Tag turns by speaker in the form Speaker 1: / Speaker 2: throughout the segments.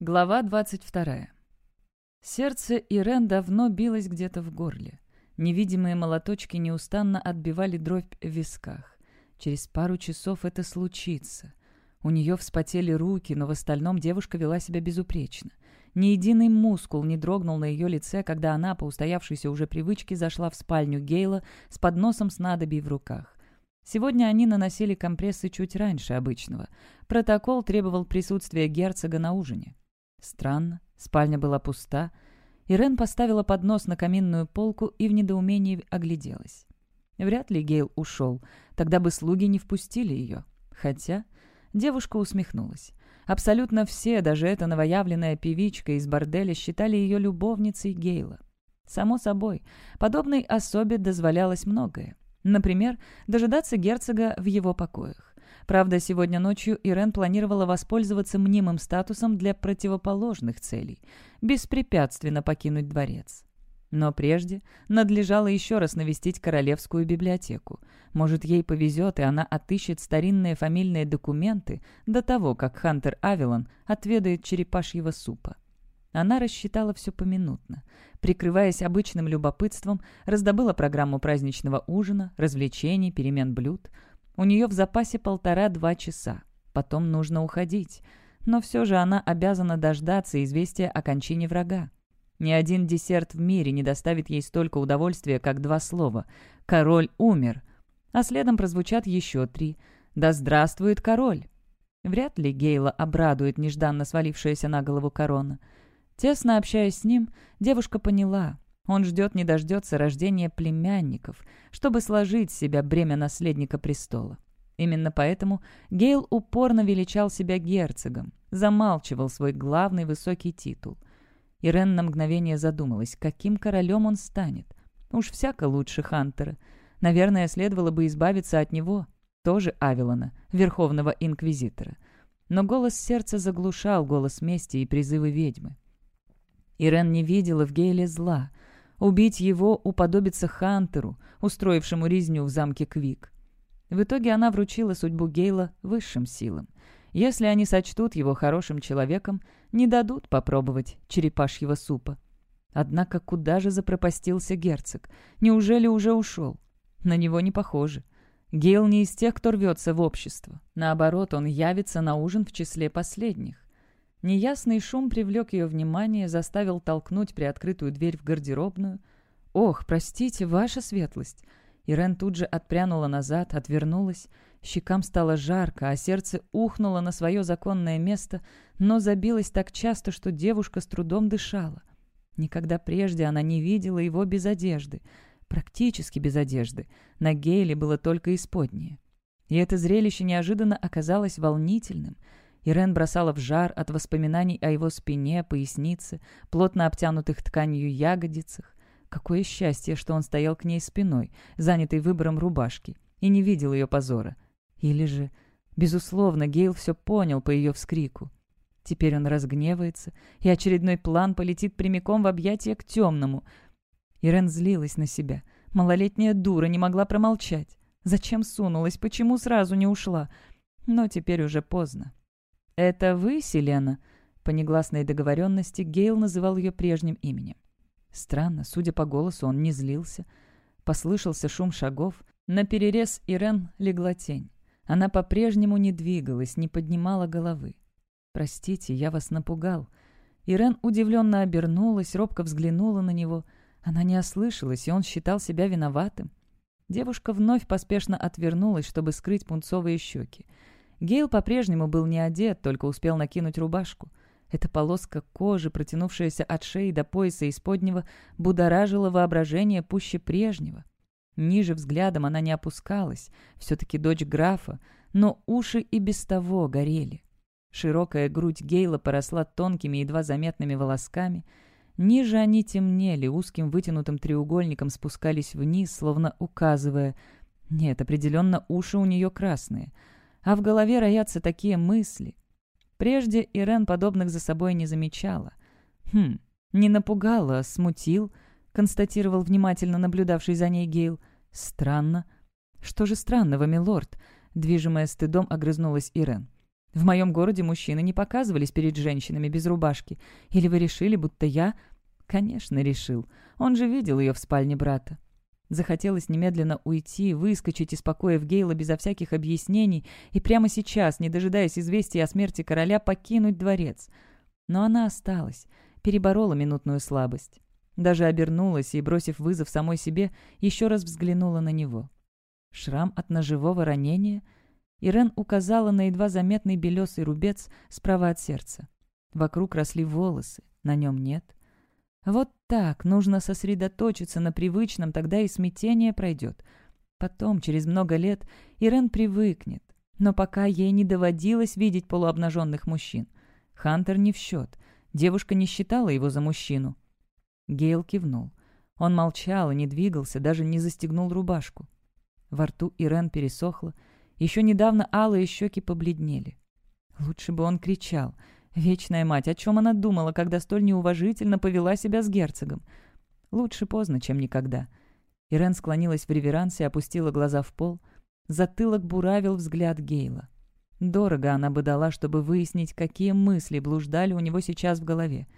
Speaker 1: Глава 22. Сердце Ирен давно билось где-то в горле. Невидимые молоточки неустанно отбивали дробь в висках. Через пару часов это случится. У нее вспотели руки, но в остальном девушка вела себя безупречно. Ни единый мускул не дрогнул на ее лице, когда она, по устоявшейся уже привычке, зашла в спальню Гейла с подносом снадобий в руках. Сегодня они наносили компрессы чуть раньше обычного. Протокол требовал присутствия герцога на ужине. Странно, спальня была пуста. Ирен поставила поднос на каминную полку и в недоумении огляделась. Вряд ли Гейл ушел, тогда бы слуги не впустили ее. Хотя девушка усмехнулась. Абсолютно все, даже эта новоявленная певичка из борделя, считали ее любовницей Гейла. Само собой, подобной особе дозволялось многое. Например, дожидаться герцога в его покоях. Правда, сегодня ночью Ирен планировала воспользоваться мнимым статусом для противоположных целей – беспрепятственно покинуть дворец. Но прежде надлежало еще раз навестить Королевскую библиотеку. Может, ей повезет, и она отыщет старинные фамильные документы до того, как Хантер Авилон отведает черепашьего супа. Она рассчитала все поминутно. Прикрываясь обычным любопытством, раздобыла программу праздничного ужина, развлечений, перемен блюд – у нее в запасе полтора-два часа. Потом нужно уходить. Но все же она обязана дождаться известия о кончине врага. Ни один десерт в мире не доставит ей столько удовольствия, как два слова «Король умер», а следом прозвучат еще три «Да здравствует король!». Вряд ли Гейла обрадует нежданно свалившаяся на голову корона. Тесно общаясь с ним, девушка поняла, он ждет не дождется рождения племянников, чтобы сложить с себя бремя наследника престола. Именно поэтому Гейл упорно величал себя герцогом, замалчивал свой главный высокий титул. Ирен на мгновение задумалась, каким королем он станет. Уж всяко лучше Хантера. Наверное, следовало бы избавиться от него, тоже Авилона, верховного инквизитора. Но голос сердца заглушал голос мести и призывы ведьмы. Ирен не видела в Гейле зла — Убить его уподобится Хантеру, устроившему резню в замке Квик. В итоге она вручила судьбу Гейла высшим силам. Если они сочтут его хорошим человеком, не дадут попробовать черепашьего супа. Однако куда же запропастился герцог? Неужели уже ушел? На него не похоже. Гейл не из тех, кто рвется в общество. Наоборот, он явится на ужин в числе последних. Неясный шум привлек ее внимание, заставил толкнуть приоткрытую дверь в гардеробную. «Ох, простите, ваша светлость!» Ирен тут же отпрянула назад, отвернулась. Щекам стало жарко, а сердце ухнуло на свое законное место, но забилось так часто, что девушка с трудом дышала. Никогда прежде она не видела его без одежды. Практически без одежды. На Гейле было только исподнее. И это зрелище неожиданно оказалось волнительным — Ирен бросала в жар от воспоминаний о его спине, пояснице, плотно обтянутых тканью ягодицах. Какое счастье, что он стоял к ней спиной, занятый выбором рубашки, и не видел ее позора. Или же... Безусловно, Гейл все понял по ее вскрику. Теперь он разгневается, и очередной план полетит прямиком в объятия к темному. Ирен злилась на себя. Малолетняя дура не могла промолчать. Зачем сунулась? Почему сразу не ушла? Но теперь уже поздно. «Это вы, Селена?» По негласной договоренности Гейл называл ее прежним именем. Странно, судя по голосу, он не злился. Послышался шум шагов. На перерез Ирен легла тень. Она по-прежнему не двигалась, не поднимала головы. «Простите, я вас напугал». Ирен удивленно обернулась, робко взглянула на него. Она не ослышалась, и он считал себя виноватым. Девушка вновь поспешно отвернулась, чтобы скрыть пунцовые щеки. Гейл по-прежнему был не одет, только успел накинуть рубашку. Эта полоска кожи, протянувшаяся от шеи до пояса исподнего, будоражила воображение пуще прежнего. Ниже взглядом она не опускалась, все-таки дочь графа, но уши и без того горели. Широкая грудь Гейла поросла тонкими, едва заметными волосками. Ниже они темнели, узким вытянутым треугольником спускались вниз, словно указывая... Нет, определенно уши у нее красные — а в голове роятся такие мысли. Прежде Ирен подобных за собой не замечала. «Хм, не напугала, а смутил», — констатировал внимательно наблюдавший за ней Гейл. «Странно». «Что же странного, милорд?» — движимая стыдом огрызнулась Ирен. В моем городе мужчины не показывались перед женщинами без рубашки. Или вы решили, будто я...» «Конечно, решил. Он же видел ее в спальне брата». Захотелось немедленно уйти, выскочить из покоя в Гейла безо всяких объяснений и прямо сейчас, не дожидаясь известия о смерти короля, покинуть дворец. Но она осталась, переборола минутную слабость. Даже обернулась и, бросив вызов самой себе, еще раз взглянула на него. Шрам от ножевого ранения? Ирен указала на едва заметный белесый рубец справа от сердца. Вокруг росли волосы, на нем нет. Вот так нужно сосредоточиться на привычном, тогда и смятение пройдет. Потом, через много лет, Ирен привыкнет. Но пока ей не доводилось видеть полуобнаженных мужчин. Хантер не в счет. Девушка не считала его за мужчину. Гейл кивнул. Он молчал и не двигался, даже не застегнул рубашку. Во рту Ирен пересохло. Еще недавно алые щеки побледнели. Лучше бы он кричал — Вечная мать, о чем она думала, когда столь неуважительно повела себя с герцогом? Лучше поздно, чем никогда. Ирен склонилась в реверансе опустила глаза в пол. Затылок буравил взгляд Гейла. Дорого она бы дала, чтобы выяснить, какие мысли блуждали у него сейчас в голове.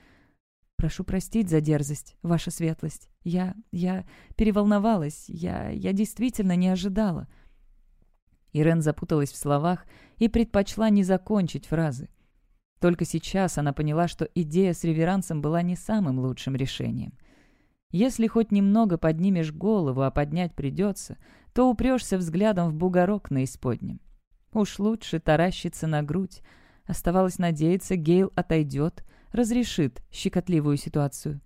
Speaker 1: «Прошу простить за дерзость, ваша светлость. Я... я переволновалась. Я... я действительно не ожидала». Ирен запуталась в словах и предпочла не закончить фразы. Только сейчас она поняла, что идея с реверансом была не самым лучшим решением. Если хоть немного поднимешь голову, а поднять придется, то упрешься взглядом в бугорок на исподнем. Уж лучше таращиться на грудь. Оставалось надеяться, Гейл отойдет, разрешит щекотливую ситуацию.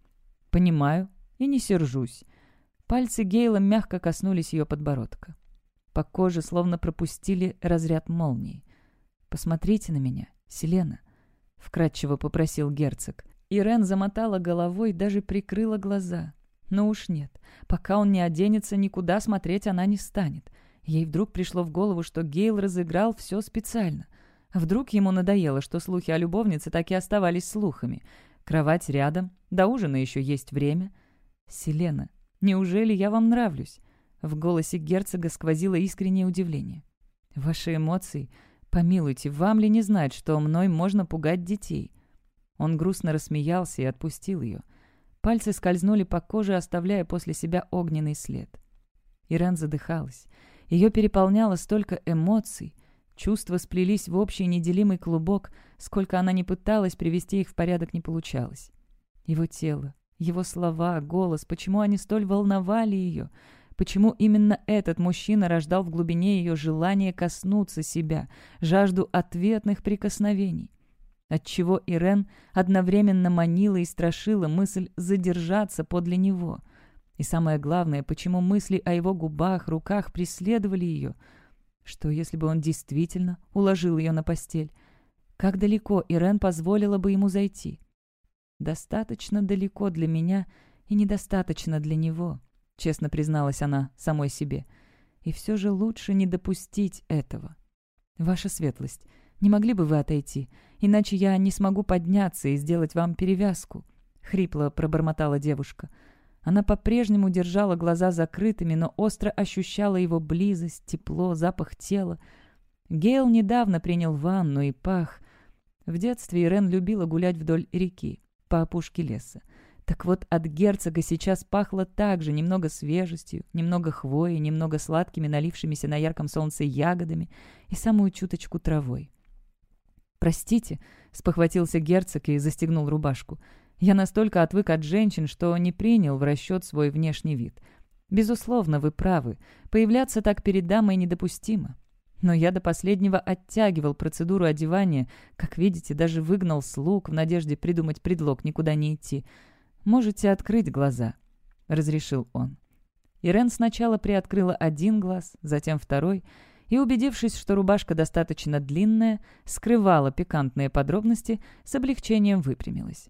Speaker 1: Понимаю и не сержусь. Пальцы Гейла мягко коснулись ее подбородка. По коже словно пропустили разряд молнии. «Посмотрите на меня, Селена вкратчиво попросил герцог. Ирен замотала головой, даже прикрыла глаза. Но уж нет. Пока он не оденется, никуда смотреть она не станет. Ей вдруг пришло в голову, что Гейл разыграл все специально. Вдруг ему надоело, что слухи о любовнице так и оставались слухами. Кровать рядом, до ужина еще есть время. «Селена, неужели я вам нравлюсь?» В голосе герцога сквозило искреннее удивление. «Ваши эмоции «Помилуйте, вам ли не знать, что мной можно пугать детей?» Он грустно рассмеялся и отпустил ее. Пальцы скользнули по коже, оставляя после себя огненный след. Ирен задыхалась. Ее переполняло столько эмоций. Чувства сплелись в общий неделимый клубок, сколько она не пыталась привести их в порядок, не получалось. Его тело, его слова, голос, почему они столь волновали ее — Почему именно этот мужчина рождал в глубине ее желание коснуться себя, жажду ответных прикосновений? Отчего Ирен одновременно манила и страшила мысль задержаться подле него? И самое главное, почему мысли о его губах, руках преследовали ее? Что, если бы он действительно уложил ее на постель? Как далеко Ирен позволила бы ему зайти? Достаточно далеко для меня и недостаточно для него. — честно призналась она самой себе. «И все же лучше не допустить этого. Ваша светлость, не могли бы вы отойти? Иначе я не смогу подняться и сделать вам перевязку», — хрипло пробормотала девушка. Она по-прежнему держала глаза закрытыми, но остро ощущала его близость, тепло, запах тела. Гейл недавно принял ванну и пах. В детстве Ирен любила гулять вдоль реки, по опушке леса. Так вот, от герцога сейчас пахло также немного свежестью, немного хвоей, немного сладкими, налившимися на ярком солнце ягодами и самую чуточку травой. «Простите», — спохватился герцог и застегнул рубашку. «Я настолько отвык от женщин, что не принял в расчет свой внешний вид. Безусловно, вы правы. Появляться так перед дамой недопустимо. Но я до последнего оттягивал процедуру одевания. Как видите, даже выгнал слуг в надежде придумать предлог никуда не идти. «Можете открыть глаза», — разрешил он. Ирен сначала приоткрыла один глаз, затем второй, и, убедившись, что рубашка достаточно длинная, скрывала пикантные подробности, с облегчением выпрямилась.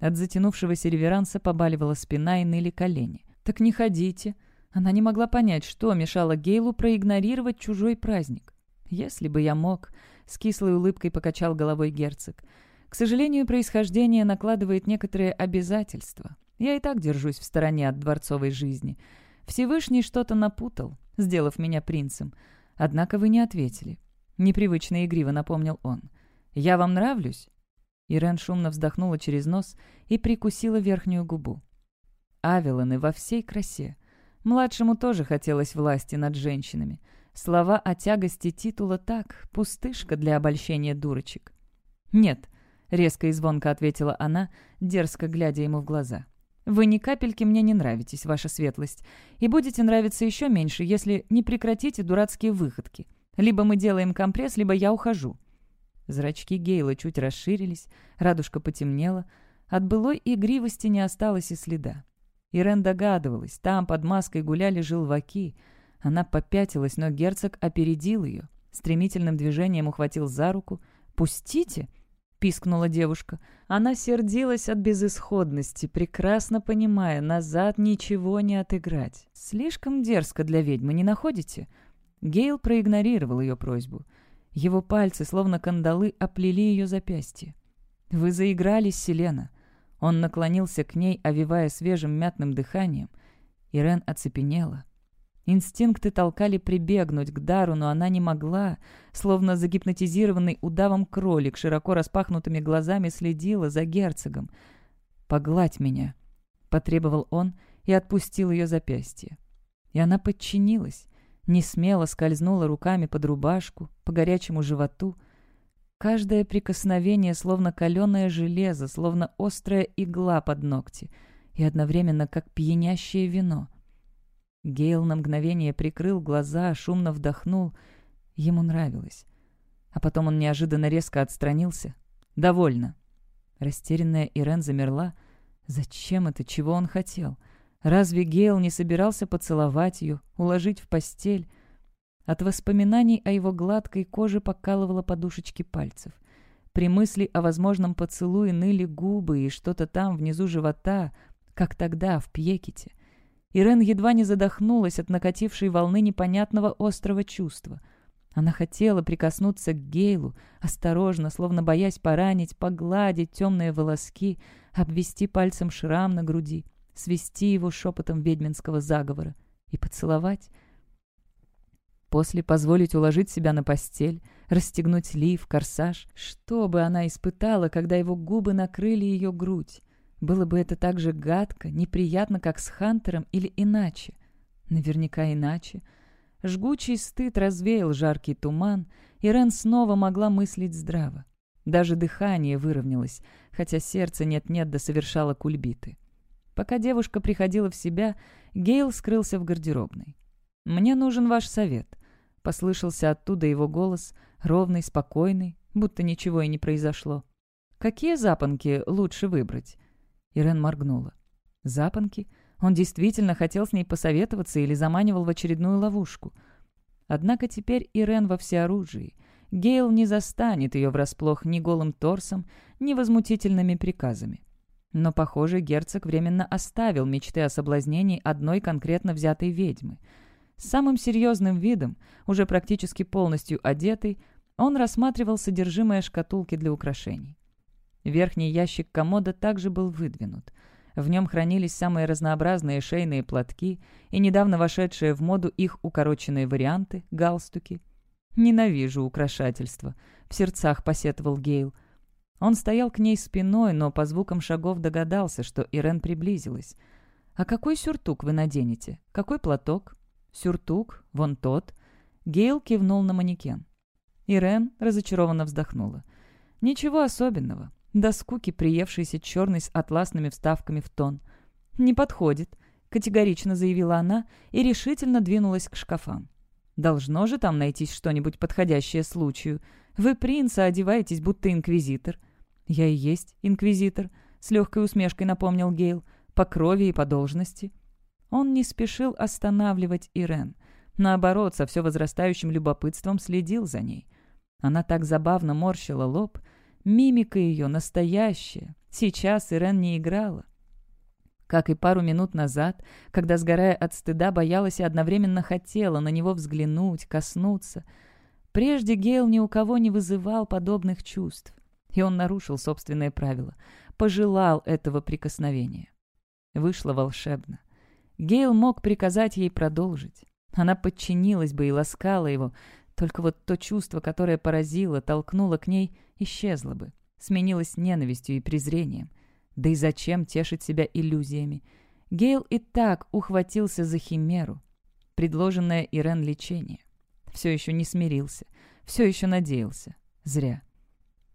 Speaker 1: От затянувшегося реверанса побаливала спина и ныли колени. «Так не ходите». Она не могла понять, что мешало Гейлу проигнорировать чужой праздник. «Если бы я мог», — с кислой улыбкой покачал головой герцог, — к сожалению, происхождение накладывает некоторые обязательства. Я и так держусь в стороне от дворцовой жизни. Всевышний что-то напутал, сделав меня принцем. Однако вы не ответили. Непривычно игриво напомнил он. «Я вам нравлюсь?» Ирен шумно вздохнула через нос и прикусила верхнюю губу. Авелоны во всей красе. Младшему тоже хотелось власти над женщинами. Слова о тягости титула так, пустышка для обольщения дурочек. «Нет», — резко и звонко ответила она, дерзко глядя ему в глаза. «Вы ни капельки мне не нравитесь, ваша светлость, и будете нравиться еще меньше, если не прекратите дурацкие выходки. Либо мы делаем компресс, либо я ухожу». Зрачки Гейла чуть расширились, радужка потемнела, от былой игривости не осталось и следа. Ирен догадывалась, там под маской гуляли желваки. Она попятилась, но герцог опередил ее. Стремительным движением ухватил за руку. «Пустите!» — пискнула девушка. Она сердилась от безысходности, прекрасно понимая, назад ничего не отыграть. Слишком дерзко для ведьмы, не находите? Гейл проигнорировал ее просьбу. Его пальцы, словно кандалы, оплели ее запястье. «Вы заигрались, Селена!» Он наклонился к ней, овивая свежим мятным дыханием. Ирен оцепенела. Инстинкты толкали прибегнуть к дару, но она не могла. Словно загипнотизированный удавом кролик, широко распахнутыми глазами следила за герцогом. «Погладь меня», — потребовал он и отпустил ее запястье. И она подчинилась, не смело скользнула руками под рубашку, по горячему животу. Каждое прикосновение словно каленое железо, словно острая игла под ногти, и одновременно как пьянящее вино. Гейл на мгновение прикрыл глаза, шумно вдохнул. Ему нравилось. А потом он неожиданно резко отстранился. «Довольно». Растерянная Ирен замерла. Зачем это? Чего он хотел? Разве Гейл не собирался поцеловать ее, уложить в постель? От воспоминаний о его гладкой коже покалывало подушечки пальцев. При мысли о возможном поцелуе ныли губы и что-то там внизу живота, как тогда, в Пьекете. Ирен едва не задохнулась от накатившей волны непонятного острого чувства. Она хотела прикоснуться к Гейлу, осторожно, словно боясь поранить, погладить темные волоски, обвести пальцем шрам на груди, свести его шепотом ведьминского заговора и поцеловать — После позволить уложить себя на постель, расстегнуть лиф, корсаж. Что бы она испытала, когда его губы накрыли ее грудь? Было бы это так же гадко, неприятно, как с Хантером или иначе? Наверняка иначе. Жгучий стыд развеял жаркий туман, и Рен снова могла мыслить здраво. Даже дыхание выровнялось, хотя сердце нет-нет да совершало кульбиты. Пока девушка приходила в себя, Гейл скрылся в гардеробной. «Мне нужен ваш совет», Послышался оттуда его голос, ровный, спокойный, будто ничего и не произошло. «Какие запонки лучше выбрать?» Ирен моргнула. «Запонки?» Он действительно хотел с ней посоветоваться или заманивал в очередную ловушку. Однако теперь Ирен во всеоружии. Гейл не застанет ее врасплох ни голым торсом, ни возмутительными приказами. Но, похоже, герцог временно оставил мечты о соблазнении одной конкретно взятой ведьмы — с самым серьезным видом, уже практически полностью одетый, он рассматривал содержимое шкатулки для украшений. Верхний ящик комода также был выдвинут. В нем хранились самые разнообразные шейные платки и недавно вошедшие в моду их укороченные варианты — галстуки. «Ненавижу украшательство», — в сердцах посетовал Гейл. Он стоял к ней спиной, но по звукам шагов догадался, что Ирен приблизилась. «А какой сюртук вы наденете? Какой платок?» Сюртук, вон тот». Гейл кивнул на манекен. Ирен разочарованно вздохнула. «Ничего особенного. До скуки приевшийся черный с атласными вставками в тон. «Не подходит», — категорично заявила она и решительно двинулась к шкафам. «Должно же там найтись что-нибудь подходящее случаю. Вы принца одеваетесь, будто инквизитор». «Я и есть инквизитор», — с легкой усмешкой напомнил Гейл, «по крови и по должности». Он не спешил останавливать Ирен. Наоборот, со все возрастающим любопытством следил за ней. Она так забавно морщила лоб. Мимика ее настоящая. Сейчас Ирен не играла. Как и пару минут назад, когда, сгорая от стыда, боялась и одновременно хотела на него взглянуть, коснуться. Прежде Гейл ни у кого не вызывал подобных чувств. И он нарушил собственные правила. Пожелал этого прикосновения. Вышло волшебно. Гейл мог приказать ей продолжить. Она подчинилась бы и ласкала его, Только вот то чувство, которое поразило, толкнуло к ней, исчезло бы. Сменилось ненавистью и презрением. Да и зачем тешить себя иллюзиями? Гейл и так ухватился за химеру. Предложенное Ирен лечение. Все еще не смирился. Все еще надеялся. Зря.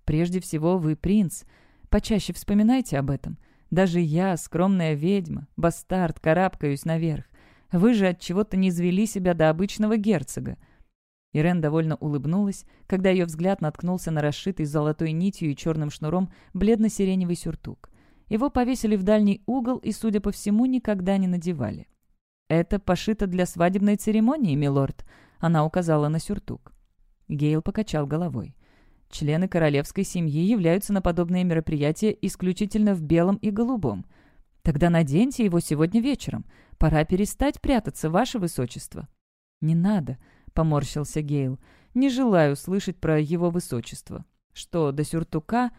Speaker 1: Прежде всего, вы принц. Почаще вспоминайте об этом. Даже я, скромная ведьма, бастард, карабкаюсь наверх. Вы же от чего-то не звели себя до обычного герцога. Ирен довольно улыбнулась, когда ее взгляд наткнулся на расшитый золотой нитью и черным шнуром бледно-сиреневый сюртук. Его повесили в дальний угол и, судя по всему, никогда не надевали. «Это пошито для свадебной церемонии, милорд», — она указала на сюртук. Гейл покачал головой. Члены королевской семьи являются на подобные мероприятия исключительно в белом и голубом. Тогда наденьте его сегодня вечером. Пора перестать прятаться, ваше высочество». «Не надо», — поморщился Гейл. «Не желаю слышать про его высочество». Что, до сюртука?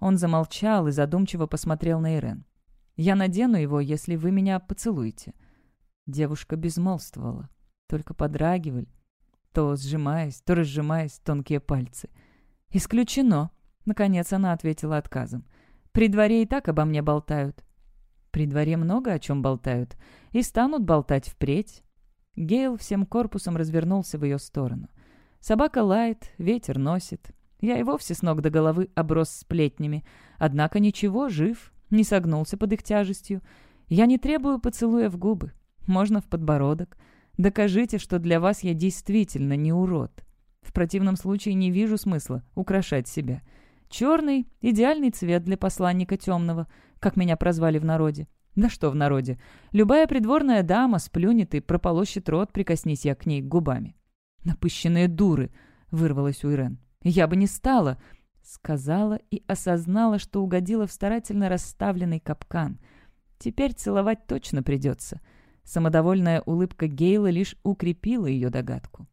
Speaker 1: Он замолчал и задумчиво посмотрел на Ирен. «Я надену его, если вы меня поцелуете». Девушка безмолвствовала, только подрагивали, то сжимаясь, то разжимаясь тонкие пальцы. «Исключено», — наконец она ответила отказом. «При дворе и так обо мне болтают». «При дворе много о чем болтают, и станут болтать впредь». Гейл всем корпусом развернулся в ее сторону. Собака лает, ветер носит. Я и вовсе с ног до головы оброс сплетнями. Однако ничего, жив, не согнулся под их тяжестью. Я не требую поцелуя в губы. Можно в подбородок. Докажите, что для вас я действительно не урод. В противном случае не вижу смысла украшать себя. Черный — идеальный цвет для посланника темного, как меня прозвали в народе. Да что в народе. Любая придворная дама сплюнет и прополощет рот, прикоснись я к ней губами. «Напыщенные дуры!» — вырвалась у Ирен. «Я бы не стала!» — сказала и осознала, что угодила в старательно расставленный капкан. «Теперь целовать точно придется». Самодовольная улыбка Гейла лишь укрепила ее догадку.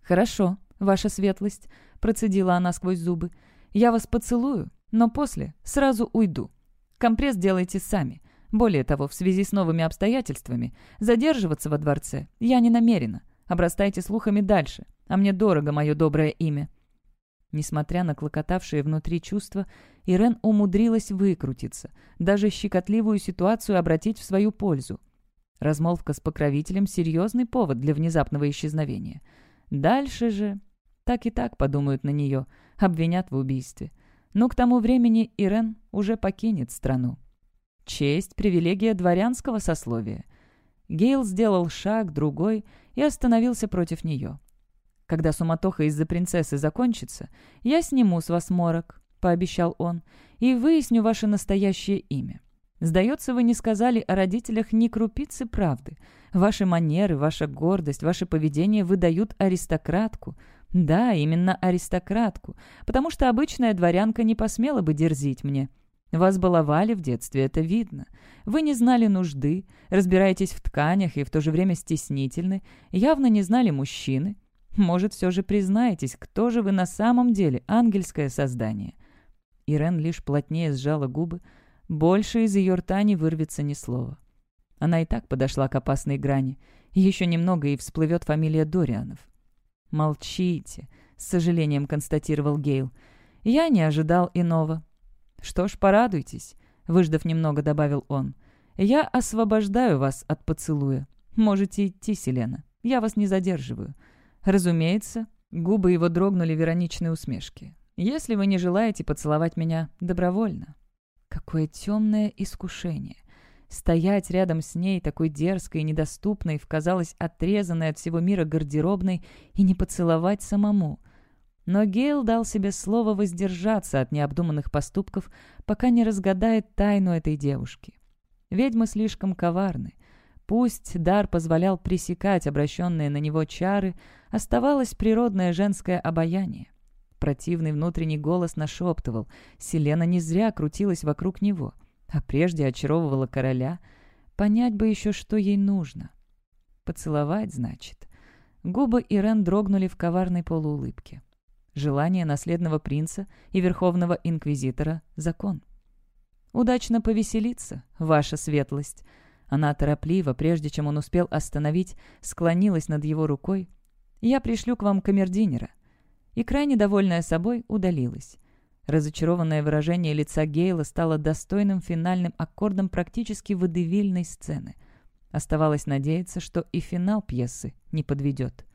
Speaker 1: «Хорошо, ваша светлость», — процедила она сквозь зубы. «Я вас поцелую, но после сразу уйду. Компресс делайте сами. Более того, в связи с новыми обстоятельствами, задерживаться во дворце я не намерена. Обрастайте слухами дальше, а мне дорого мое доброе имя». Несмотря на клокотавшие внутри чувства, Ирен умудрилась выкрутиться, даже щекотливую ситуацию обратить в свою пользу. Размолвка с покровителем — серьезный повод для внезапного исчезновения. Дальше же... Так и так подумают на нее, обвинят в убийстве. Но к тому времени Ирен уже покинет страну. Честь — привилегия дворянского сословия. Гейл сделал шаг, другой, и остановился против нее. «Когда суматоха из-за принцессы закончится, я сниму с вас морок», — пообещал он, — «и выясню ваше настоящее имя. Сдается, вы не сказали о родителях ни крупицы правды. Ваши манеры, ваша гордость, ваше поведение выдают аристократку. Да, именно аристократку, потому что обычная дворянка не посмела бы дерзить мне. Вас баловали в детстве, это видно. Вы не знали нужды, разбираетесь в тканях и в то же время стеснительны, явно не знали мужчины. Может, все же признаетесь, кто же вы на самом деле, ангельское создание?» Ирен лишь плотнее сжала губы. Больше из ее рта не вырвется ни слова. Она и так подошла к опасной грани. Еще немного и всплывет фамилия Дорианов. «Молчите», — с сожалением констатировал Гейл. «Я не ожидал иного. «Что ж, порадуйтесь», — выждав немного, добавил он. «Я освобождаю вас от поцелуя. Можете идти, Селена. Я вас не задерживаю». Разумеется, губы его дрогнули в ироничной усмешке. «Если вы не желаете поцеловать меня добровольно». Какое темное искушение. Стоять рядом с ней, такой дерзкой и недоступной, в, казалось, отрезанной от всего мира гардеробной, и не поцеловать самому — но Гейл дал себе слово воздержаться от необдуманных поступков, пока не разгадает тайну этой девушки. Ведьмы слишком коварны. Пусть дар позволял пресекать обращенные на него чары, оставалось природное женское обаяние. Противный внутренний голос нашептывал. Селена не зря крутилась вокруг него, а прежде очаровывала короля. Понять бы еще, что ей нужно. Поцеловать, значит. Губы Ирен дрогнули в коварной полуулыбке. Желание наследного принца и верховного инквизитора — закон. «Удачно повеселиться, ваша светлость!» Она торопливо, прежде чем он успел остановить, склонилась над его рукой. Я пришлю к вам камердинера». И крайне довольная собой удалилась. Разочарованное выражение лица Гейла стало достойным финальным аккордом практически водевильной сцены. Оставалось надеяться, что и финал пьесы не подведет.